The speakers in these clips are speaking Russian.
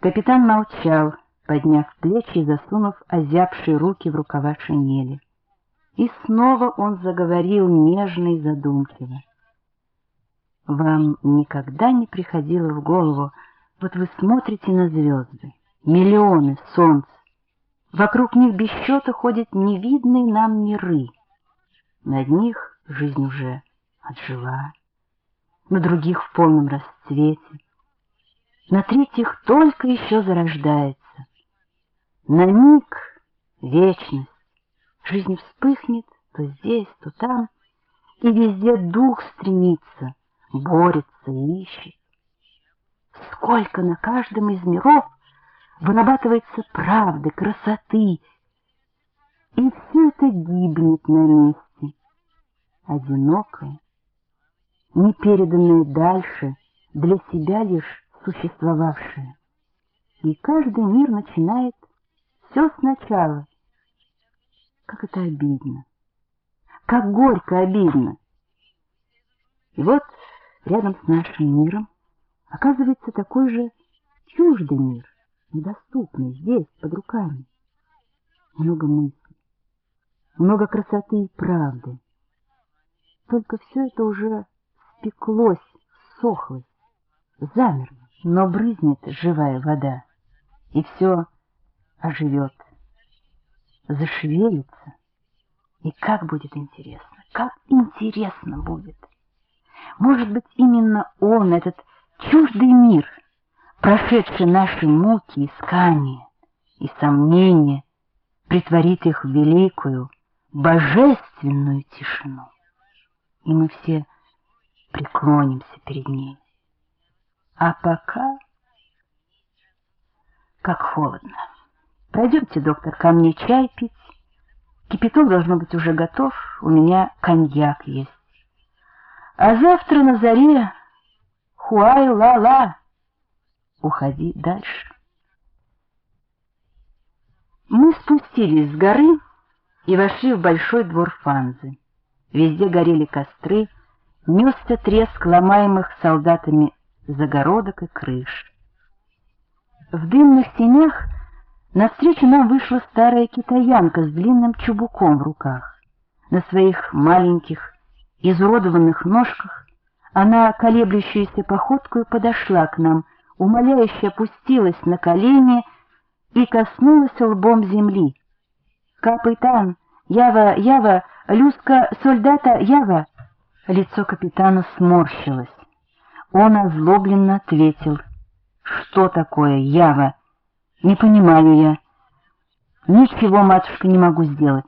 Капитан молчал, подняв плечи и засунув озябшие руки в рукава шинели. И снова он заговорил нежно и задумчиво. Вам никогда не приходило в голову, вот вы смотрите на звезды, миллионы солнц, вокруг них без счета ходят невидные нам миры. Над них жизнь уже отжила, на других в полном расцвете, на третьих только еще зарождается. На миг вечность, жизнь вспыхнет то здесь, то там, и везде дух стремится, борется ищет. Сколько на каждом из миров вырабатывается правды, красоты, и все это гибнет на месте, одинокое, не переданное дальше, для себя лишь существовавшее. И каждый мир начинает все сначала. Как это обидно, как горько обидно. И вот рядом с нашим миром оказывается такой же чуждый мир, недоступный здесь, под руками. Много мыслей, много красоты и правды. Только все это уже спеклось, сохлось, замерло, но брызнет живая вода, и все оживет, зашевелится. И как будет интересно, как интересно будет. Может быть, именно он, этот чуждый мир, прошедший наши муки, искания и сомнения, притворит их в великую, божественную тишину. И мы все преклонимся перед ней. А пока как холодно. Пойдемте, доктор, ко мне чай пить. Кипяток должно быть уже готов, у меня коньяк есть. А завтра на заре хуай-ла-ла. Уходи дальше. Мы спустились с горы и вошли в большой двор Фанзы. Везде горели костры, несся треск ломаемых солдатами загородок и крыш. В дымных тенях навстречу нам вышла старая китаянка с длинным чубуком в руках. На своих маленьких, изуродованных ножках она колеблющейся походкой подошла к нам, умоляюще опустилась на колени и коснулась лбом земли. «Капитан! Ява! Ява! Люска! Солдата! Ява!» Лицо капитана сморщилось. Он озлобленно ответил — что такое Ява? Не понимаю я. Ничего, матушка, не могу сделать.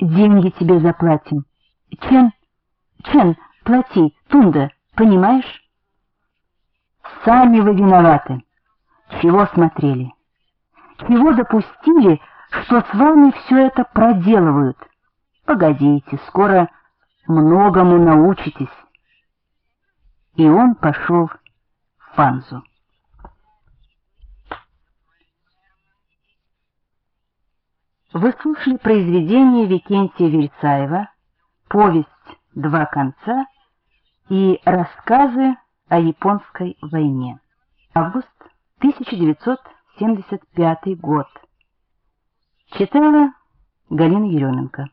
Деньги тебе заплатим. Чен, Чен, плати, Тунда, понимаешь? Сами вы виноваты. Чего смотрели? Чего допустили, что с вами все это проделывают? Погодите, скоро многому научитесь. И он пошел в Фанзу. Вы слушали произведение Викентия Вересаева «Повесть «Два конца» и рассказы о японской войне. Август 1975 год. Читала Галина Еременко.